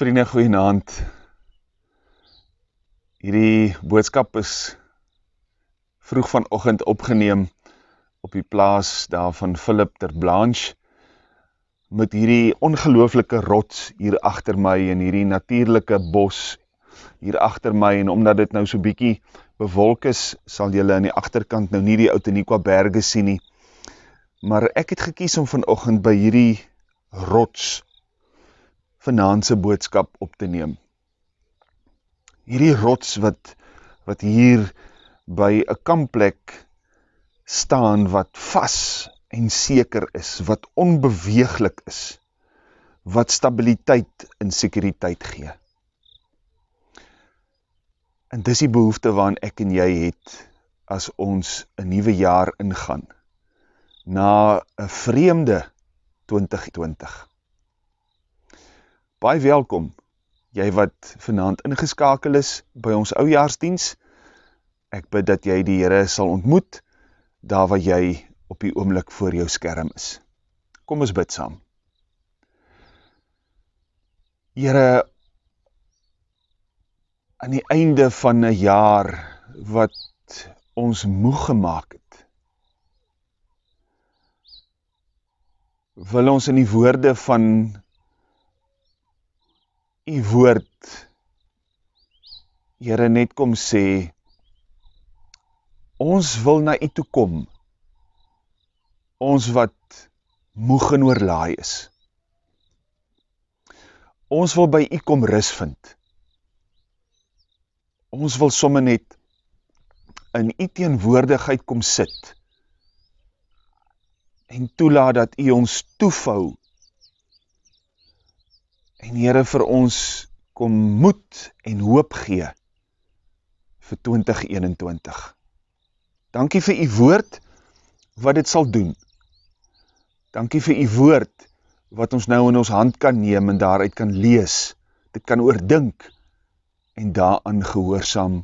Vriende, goeienaand. Hierdie boodskap is vroeg vanoggend opgeneem op die plaas daar van Philip ter Blanche met hierdie ongelooflike rots hier agter my en hierdie natuurlike bos hier agter my en omdat dit nou so bietjie bewolk is, sal julle aan die agterkant nou nie die Outeniqua berge sien nie. Maar ek het gekies om vanoggend by hierdie rots vanaand se boodskap op te neem. Hierdie rots wat wat hier by 'n kampplek staan wat vas en seker is, wat onbeweeglik is, wat stabiliteit en sekuriteit gee. En dis die behoefte waaraan ek en jy het as ons 'n nuwe jaar ingaan na 'n vreemde 2020. Baie welkom, jy wat vanavond ingeskakel is by ons oujaarsdienst. Ek bid dat jy die Heere sal ontmoet, daar waar jy op die oomlik voor jou skerm is. Kom ons bid saam. Heere, aan die einde van een jaar wat ons moe gemaakt het, wil ons in die woorde van u woord, Heere, net kom sê, ons wil na u toe kom, ons wat moeg en oorlaai is. Ons wil by u kom ris vind. Ons wil somme net in u teenwoordigheid kom sit en toelaat dat u ons toevou en Heere vir ons kom moed en hoop gee vir 2021. Dankie vir die woord wat dit sal doen. Dankie vir die woord wat ons nou in ons hand kan neem en daaruit kan lees, dit kan oordink en daaraan gehoorzaam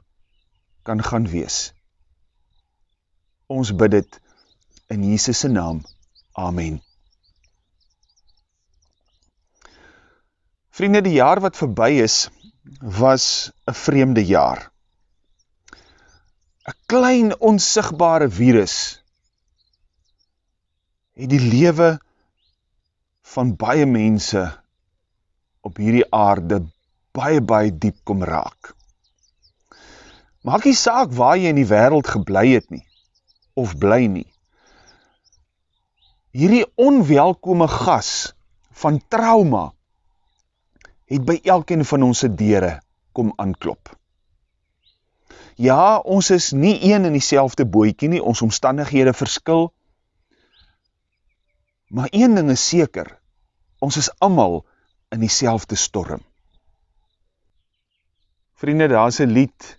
kan gaan wees. Ons bid dit in Jesus' naam. Amen. Vriende, die jaar wat verby is, was een vreemde jaar. Een klein onsigbare virus het die lewe van baie mense op hierdie aarde baie, baie diep kom raak. Maak die saak waar jy in die wereld geblei het nie, of bly nie. Hierdie onwelkome gas van trauma het by elkeen van ons deure kom aanklop. Ja, ons is nie een in die selfde boekie nie, ons omstandighede verskil, maar een ding is seker, ons is allemaal in die selfde storm. Vriende, daar is een lied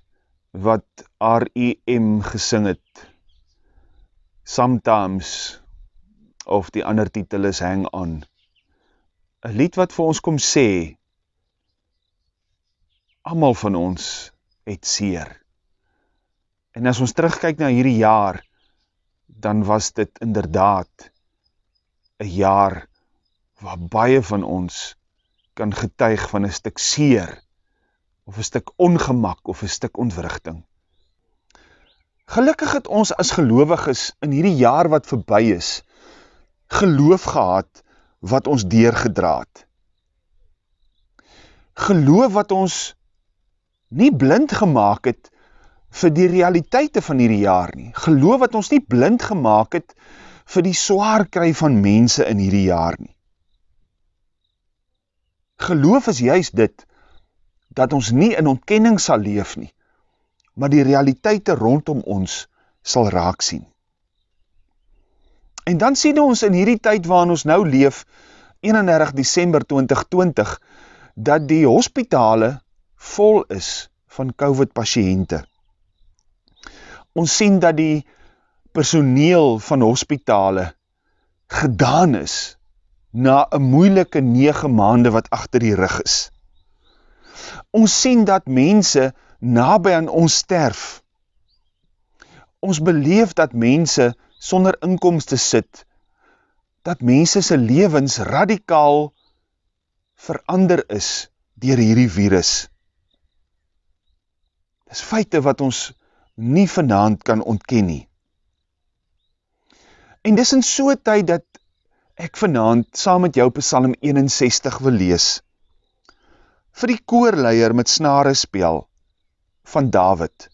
wat R.E.M. gesing het, Sometimes, of die ander titel is Hang On, een lied wat vir ons kom sê, amal van ons het seer. En as ons terugkyk na hierdie jaar, dan was dit inderdaad een jaar waar baie van ons kan getuig van een stuk seer, of een stuk ongemak, of een stuk ontwrichting. Gelukkig het ons as gelovig is in hierdie jaar wat voorbij is, geloof gehad wat ons deurgedraad. Geloof wat ons nie blind gemaakt het vir die realiteite van hierdie jaar nie. Geloof wat ons nie blind gemaakt het vir die zwaar kry van mense in hierdie jaar nie. Geloof is juist dit, dat ons nie in ontkenning sal leef nie, maar die realiteite rondom ons sal raak sien. En dan sien ons in hierdie tyd waarin ons nou leef, 31 december 2020, dat die hospitale vol is van COVID patiënte. Ons sien dat die personeel van hospitale gedaan is na een moeilike 9 maande wat achter die rug is. Ons sien dat mense nabij aan ons sterf. Ons beleef dat mense sonder inkomste sit, dat mense sy levens radikaal verander is dier hierdie virus. Dis feite wat ons nie vanavond kan ontken nie. En dis in so'n tyd dat ek vanavond saam met jou Psalm 61 wil lees, vir die koorleier met snare speel van David.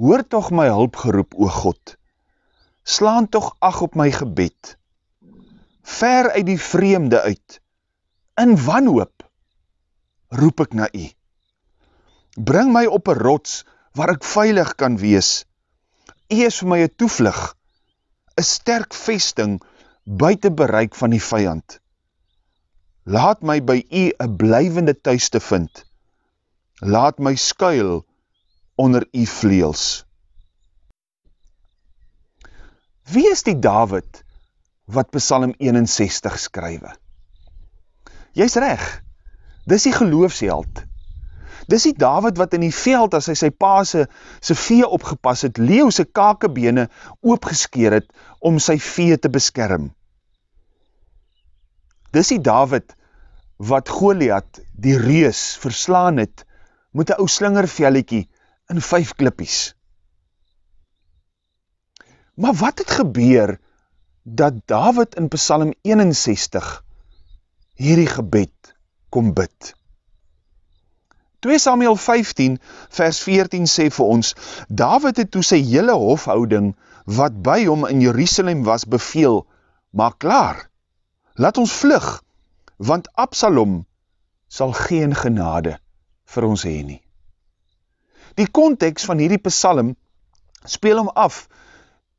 Hoor toch my hulpgeroep, o God, slaan toch ag op my gebed, ver uit die vreemde uit, in wanhoop, roep ek na u. Bring my op een rots, waar ek veilig kan wees. U is vir my een toevlug, een sterk vesting, buiten bereik van die vijand. Laat my by u een blijvende thuis te vind. Laat my skuil onder u vleels. Wie is die David wat Psalm 61 skrywe? Jy is reg, dis die geloofsheld. Dis die David wat in die veld, as hy sy pa se, se vee opgepas het, leeuw sy kakebene oopgeskeer het, om sy vee te beskerm. Dis die David wat Goliath, die reus, verslaan het, met een ou slingerveliekie in vijf klippies. Maar wat het gebeur dat David in Psalm 61 hierdie gebed kom bid? 2 Samuel 15 vers 14 sê vir ons, David het toe sy hele hofhouding wat by hom in Jerusalem was beveel, maak klaar, laat ons vlug, want Absalom sal geen genade vir ons heen nie. Die context van hierdie psalm speel hom af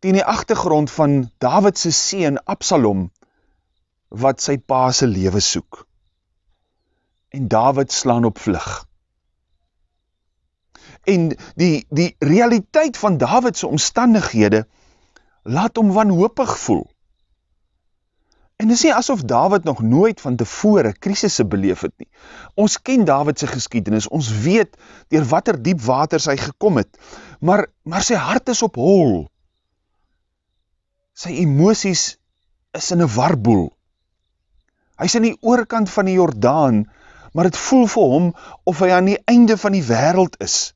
in die achtergrond van Davidse seen Absalom, wat sy paase lewe soek. En David slaan op vlug. En die, die realiteit van Davidse omstandighede, laat hom wanhopig voel. En dis nie asof David nog nooit van tevore krisisse beleef het nie. Ons ken Davidse geschiedenis, ons weet dier wat er diep waters hy gekom het, maar, maar sy hart is op hol sy emoties is in een warboel. Hy is in die oorkant van die Jordaan, maar het voel vir hom of hy aan die einde van die wereld is.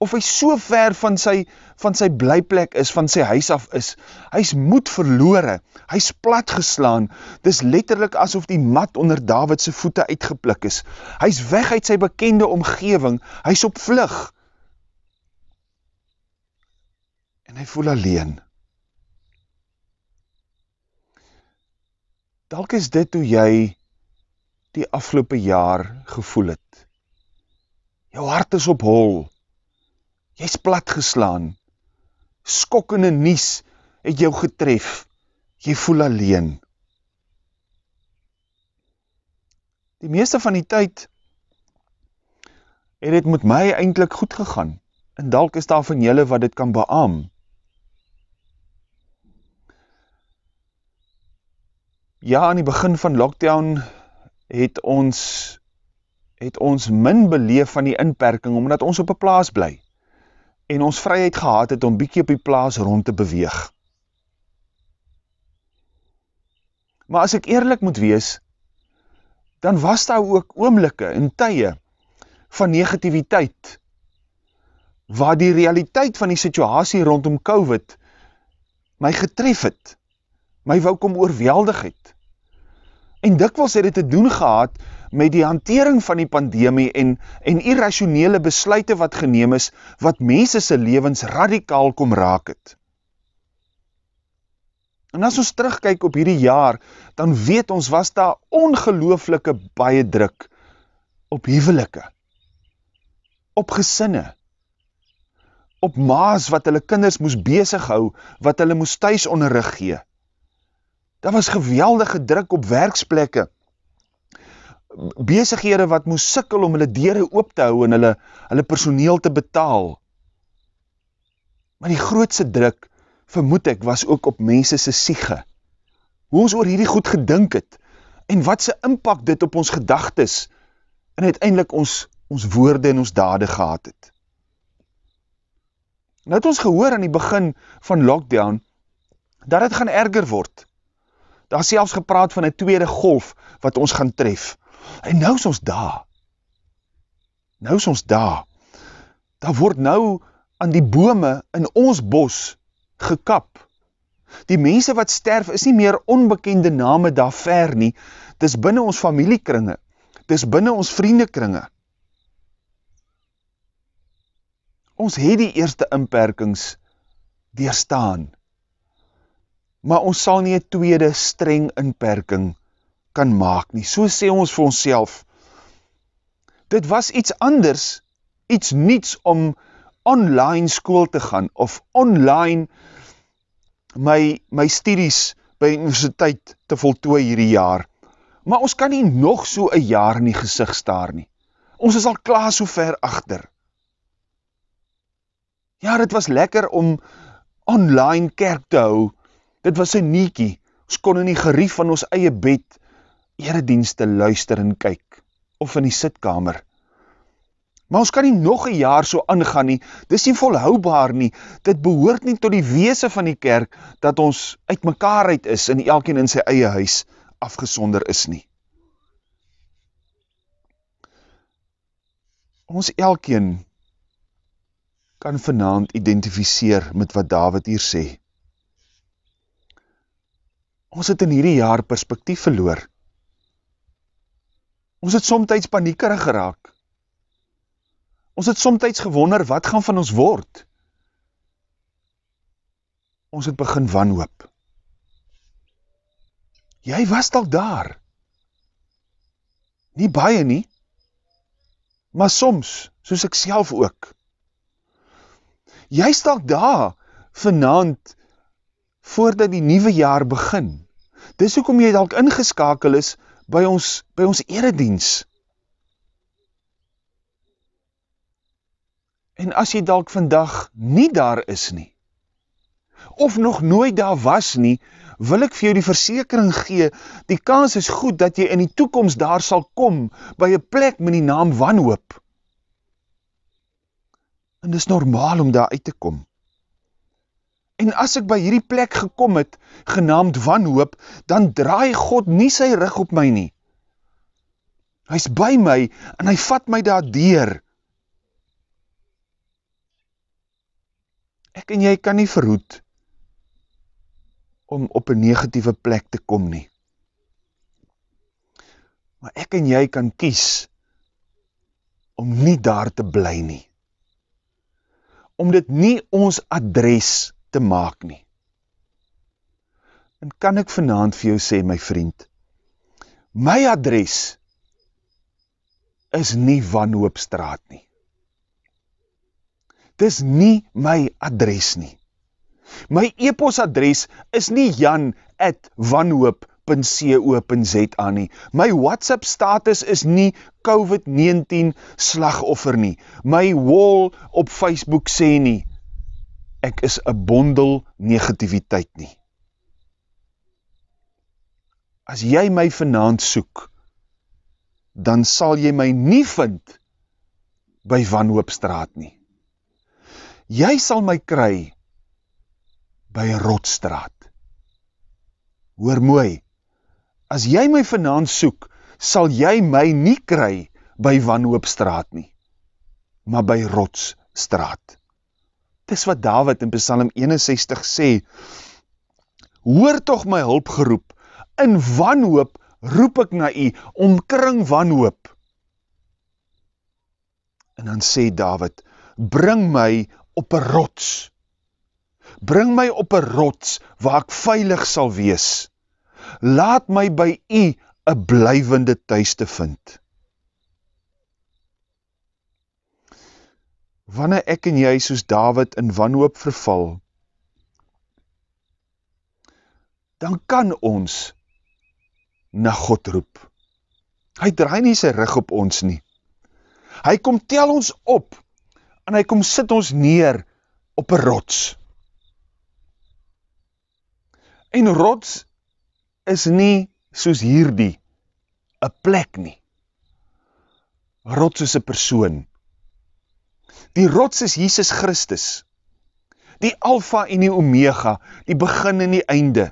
Of hy so ver van sy, van sy blyplek is, van sy huis af is. Hy is moed verloore, hy is platgeslaan, dis letterlik asof die mat onder Davidse voete uitgeplik is. Hy is weg uit sy bekende omgeving, hy is op vlug. En hy voel alleen. Dalk is dit hoe jy die afgelopen jaar gevoel het. Jou hart is op hol, jy is platgeslaan, skokkende nies het jou getref, jy voel alleen. Die meeste van die tyd het het met my eindelijk goed gegaan, en dalk is daar van jylle wat dit kan beaam. Ja, aan die begin van lockdown het ons het ons min beleef van die inperking, omdat ons op een plaas bly en ons vryheid gehad het om bykie op die plaas rond te beweeg. Maar as ek eerlijk moet wees, dan was daar ook oomlikke en tye van negativiteit, waar die realiteit van die situasie rondom COVID my getref het, my wou kom oorweldig het. En dikwels het dit te doen gehad met die hantering van die pandemie en, en irrationele besluite wat geneem is, wat mense se levens radikaal kom raak het. En as ons terugkyk op hierdie jaar, dan weet ons was daar ongelooflike baie druk op hevelike, op gesinne, op maas wat hulle kinders moes bezig hou, wat hulle moes thuis onderrug gee, Daar was geweldige druk op werksplekke. Bezighede wat moes sikkel om hulle dere oop te hou en hulle, hulle personeel te betaal. Maar die grootste druk, vermoed ek, was ook op mense se siege. Hoe ons oor hierdie goed gedink het en wat se impact dit op ons gedagtes en uiteindelik ons, ons woorde en ons dade gehad het. Nou het ons gehoor aan die begin van lockdown dat het gaan erger word daar selfs gepraat van een tweede golf wat ons gaan tref. En nou is ons daar. Nou is ons daar. Daar word nou aan die bome in ons bos gekap. Die mense wat sterf is nie meer onbekende name daar ver nie. Dis binne ons familiekringe. Dis binne ons vriendekringe. Ons het die eerste inperkings deurstaan. Maar ons sal nie 'n tweede streng inperking kan maak nie. So sê ons vir onsself. Dit was iets anders, iets niets om online skool te gaan of online my my studies by universiteit te voltooi hierdie jaar. Maar ons kan nie nog so 'n jaar in die gesig staar nie. Ons is al klaar so ver agter. Ja, dit was lekker om online kerk te hou. Dit was 'n netjie. Ons kon in die gerief van ons eie bed eredienste luister en kyk of in die sitkamer. Maar ons kan nie nog een jaar so aangaan nie, dit is nie volhoubaar nie, dit behoort nie tot die weese van die kerk, dat ons uit mekaar uit is, en elkeen in sy eie huis afgesonder is nie. Ons elkeen kan vanavond identificeer met wat David hier sê. Ons het in hierdie jaar perspektief verloor. Ons het somtijds paniekerig geraak. Ons het somtijds gewonder, wat gaan van ons word? Ons het begin wanhoop. Jy was al daar. Nie baie nie, maar soms, soos ek self ook. Jy stak daar vanavond voordat die nieuwe jaar begin. Dis ook om jy dalk ingeskakel is by ons, by ons eredienst. En as jy dalk vandag nie daar is nie, of nog nooit daar was nie, wil ek vir jou die versekering gee, die kans is goed dat jy in die toekomst daar sal kom, by een plek met die naam wanhoop. En dis normaal om daar uit te kom. En as ek by hierdie plek gekom het, genaamd wanhoop, dan draai God nie sy rug op my nie. Hy is by my, en hy vat my daar deur, Ek en jy kan nie verhoed om op een negatieve plek te kom nie. Maar ek en jy kan kies om nie daar te bly nie. Om dit nie ons adres te maak nie. En kan ek vanavond vir jou sê, my vriend, my adres is nie wanhoopstraat nie dis nie my adres nie. My e-pos adres is nie jan at wanhoop.co.za nie. My WhatsApp status is nie COVID-19 slagoffer nie. My wall op Facebook sê nie, ek is een bondel negativiteit nie. As jy my vanavond soek, dan sal jy my nie vind by Wanhoopstraat nie jy sal my kry by rotstraat. Hoor mooi, as jy my vanaan soek, sal jy my nie kry by Wanhoopstraat nie, maar by Rotsstraat. Dis wat David in Psalm 61 sê, Hoor toch my hulp geroep, in wanhoop roep ek na u, omkring wanhoop. En dan sê David, bring my op een rots. Bring my op een rots waar ek veilig sal wees. Laat my by u een blijvende thuis te vind. Wanneer ek en jy soos David in wanhoop verval, dan kan ons na God roep. Hy draai nie sy rug op ons nie. Hy kom tel ons op en hy kom sit ons neer op een rots. En rots is nie soos hierdie, een plek nie. Rots is een persoon. Die rots is Jesus Christus, die alfa en die omega, die begin en die einde,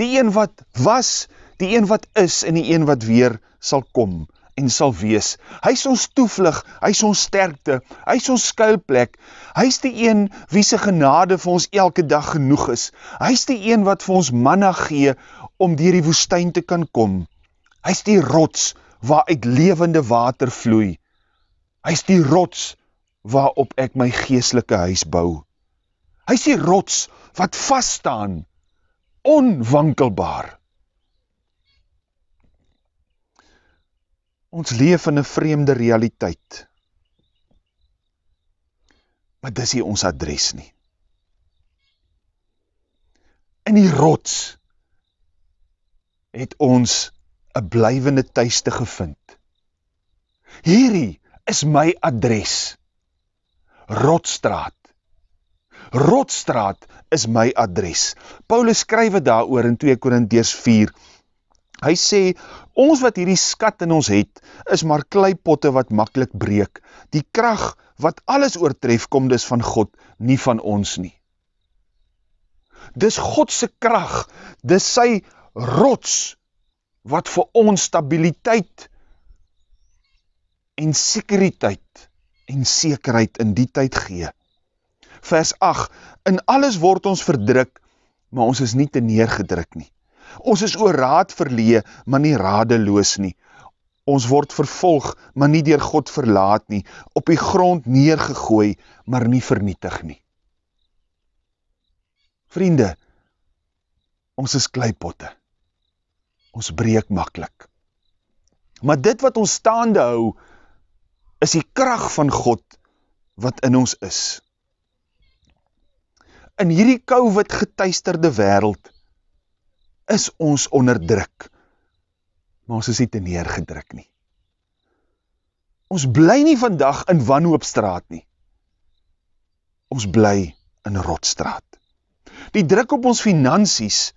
die een wat was, die een wat is en die een wat weer sal kom. en sal wees. Hy is ons toevlug, hy is ons sterkte, hy is ons skuilplek. Hy is die een wie se genade vir ons elke dag genoeg is. Hy is die een wat vir ons manna gee om deur die woestyn te kan kom. Hy is die rots waaruit lewende water vloei. Hy is die rots waarop ek my geestelike huis bou. Hy is die rots wat vas staan, onwankelbaar. Ons leef in 'n vreemde realiteit. Maar dis nie ons adres nie. In die rots het ons 'n blywende tuiste gevind. Hierdie is my adres. Rotstraat. Rotstraat is my adres. Paulus skryf dit daaroor in 2 Korintiërs 4 Hy sê, ons wat hierdie skat in ons het, is maar kleipotte wat makkelijk breek. Die kracht wat alles oortref, kom dus van God, nie van ons nie. Dis Godse kracht, dis sy rots, wat vir ons stabiliteit en sekuriteit en sekerheid in die tyd gee. Vers 8, in alles word ons verdruk, maar ons is nie te neergedruk nie. Ons is oor raad verlee, maar nie radeloos nie. Ons word vervolg, maar nie dier God verlaat nie. Op die grond neergegooi, maar nie vernietig nie. Vriende, ons is kleipotte. Ons breek makkelijk. Maar dit wat ons staande hou, is die kracht van God wat in ons is. In hierdie COVID getuisterde wereld, is ons onderdruk, maar ons is nie te neergedruk nie. Ons bly nie vandag in wanhoopstraat nie. Ons bly in rotstraat. Die druk op ons finansies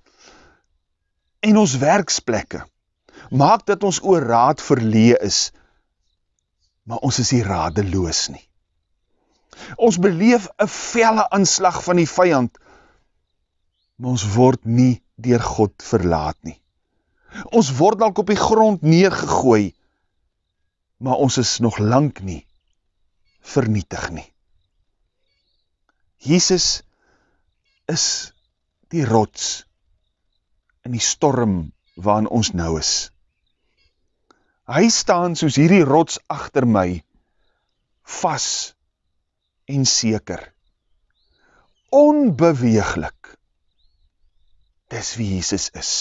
en ons werksplekke maak dat ons oor raad verlee is, maar ons is nie radeloos nie. Ons beleef een felle aanslag van die vijand, maar ons word nie dier God verlaat nie. Ons word dalk op die grond neergegooi, maar ons is nog lang nie vernietig nie. Jesus is die rots in die storm waarin ons nou is. Hy staan soos hierdie rots achter my, vas en seker, onbeweeglik, dis wie Jesus is.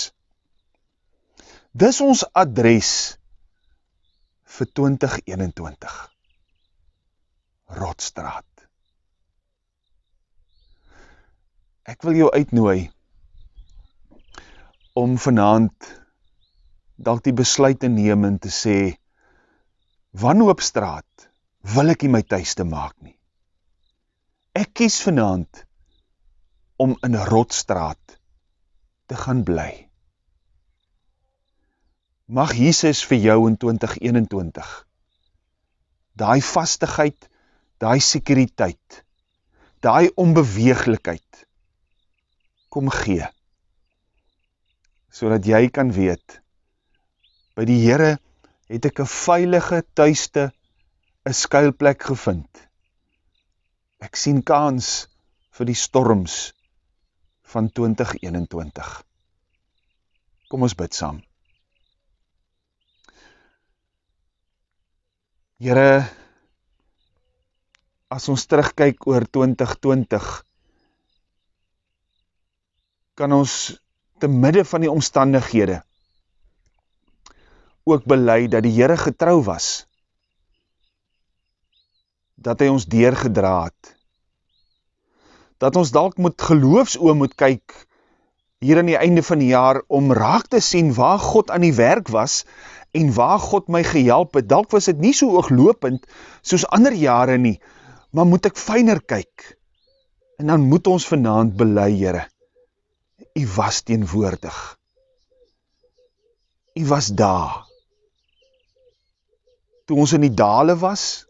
Dis ons adres vir 2021. Rotstraat. Ek wil jou uitnooi om vanavond dalk die besluit te neem en te sê, wanhoopstraat wil ek nie my thuis te maak nie. Ek kies vanavond om in rotstraat te gaan bly. Mag Jesus vir jou in 2021 daai vastigheid, daai sekuriteit, daai onbeweeglikheid kom gee, so jy kan weet, by die Heere het ek een veilige thuiste, een skuilplek gevind. Ek sien kans vir die storms, van 2021. Kom ons bid saam. Here, as ons terugkyk oor 2020, kan ons te midde van die omstandighede ook beleid dat die Here getrou was, dat hy ons deurgedraad, dat ons dalk moet geloofsoom moet kyk hier aan die einde van die jaar om raak te sien waar God aan die werk was en waar God my gehelp het. Dalk was dit nie so ooglopend soos ander jare nie, maar moet ek fyner kyk. En dan moet ons vanaand bely, Here. U was teenwoordig. U was daar. Toe ons in die dale was,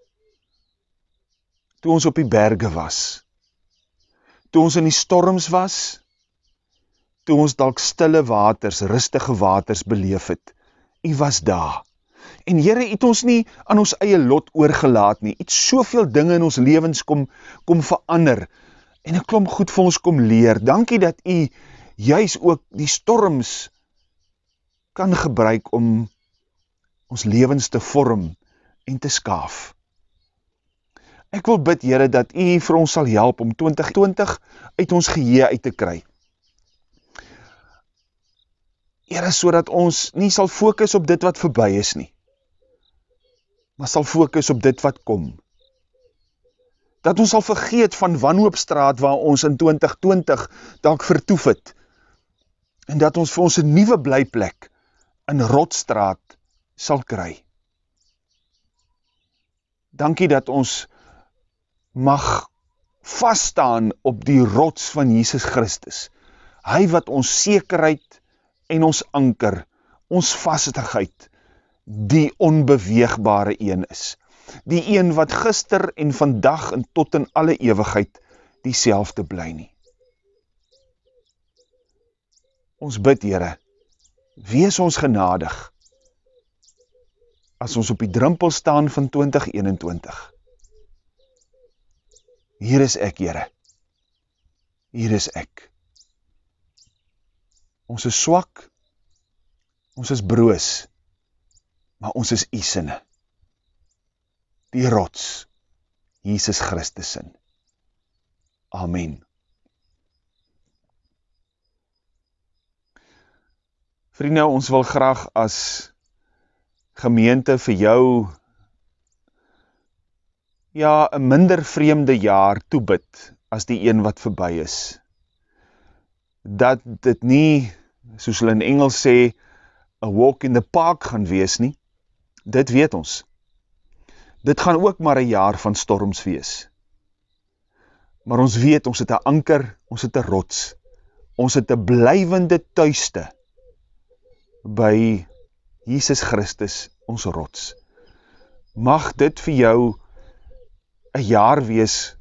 toe ons op die berge was, toe ons in die storms was, toe ons dalk stille waters, rustige waters beleef het, u was daar, En Here het ons nie aan ons eie lot oorgelaat nie. Het soveel dinge in ons lewens kom kom verander en 'n klomp goed vir ons kom leer. Dankie dat U juis ook die storms kan gebruik om ons lewens te vorm en te skaaf. Ek wil bid Here dat U vir ons sal help om 2020 uit ons geheue uit te kry. Here sodat ons nie sal fokus op dit wat verby is nie maar sal fokus op dit wat kom. Dat ons sal vergeet van wanhoopstraat waar ons in 2020 dalk vertoef het en dat ons vir ons 'n nuwe blyplek in Rotstraat sal kry. Dankie dat ons mag vas staan op die rots van Jesus Christus. Hy wat ons sekerheid en ons anker, ons vastigheid die onbeweegbare een is. Die een wat gister en vandag en tot in alle ewigheid die selfde bly nie. Ons bid, Heere, wees ons genadig as ons op die drimpel staan van 2021. Hier is ek, Heere. Hier is ek. Ons is swak, ons is broos, maar ons is u sinne. Die rots, Jesus Christus sin. Amen. Vriende, ons wil graag as gemeente vir jou ja, 'n minder vreemde jaar toebid as die een wat verby is. Dat dit nie soos hulle in Engels sê 'n walk in the park gaan wees nie, dit weet ons. Dit gaan ook maar 'n jaar van storms wees. Maar ons weet ons het 'n anker, ons het 'n rots. Ons het 'n blywende tuiste by Jesus Christus, ons rots. Mag dit vir jou 'n jaar wees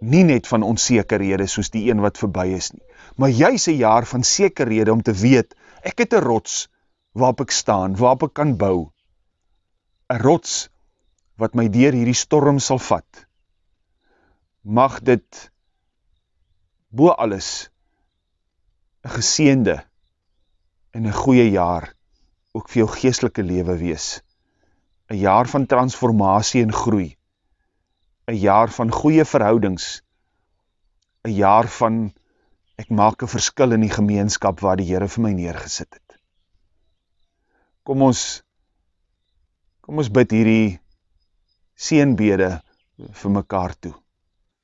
nie net van onsekerhede soos die een wat verby is nie, maar juis 'n jaar van sekerhede om te weet ek het 'n rots waarop ek staan, waarop ek kan bou 'n rots wat my deur hierdie storm sal vat. Mag dit bo alles 'n geseënde en 'n goeie jaar ook vir jou geestelike lewe wees. 'n Jaar van transformasie en groei. 'n Jaar van goeie verhoudings. 'n Jaar van ek maak 'n verskil in die gemeenskap waar die Here vir my neergesit het. Kom ons Kom ons bid hierdie seënbede vir mekaar toe.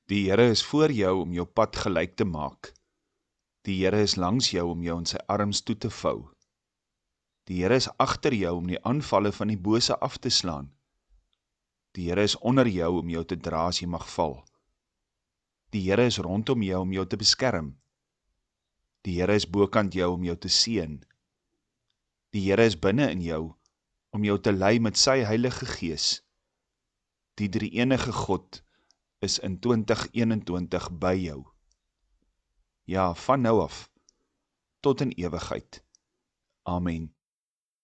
Die Here is voor jou om jou pad gelyk te maak. Die Here is langs jou om jou in sy arms toe te vou. Die Here is agter jou om die aanvalle van die bose af te slaan. Die Here is onder jou om jou te dra as jy mag val. Die Here is rondom jou om jou te beskerm. Die Here is bokant jou om jou te seën. Die Here is binne in jou om jou te lei met sy heilige gees. Die drie enige God is in 2021 by jou. Ja, van nou af, tot in ewigheid. Amen.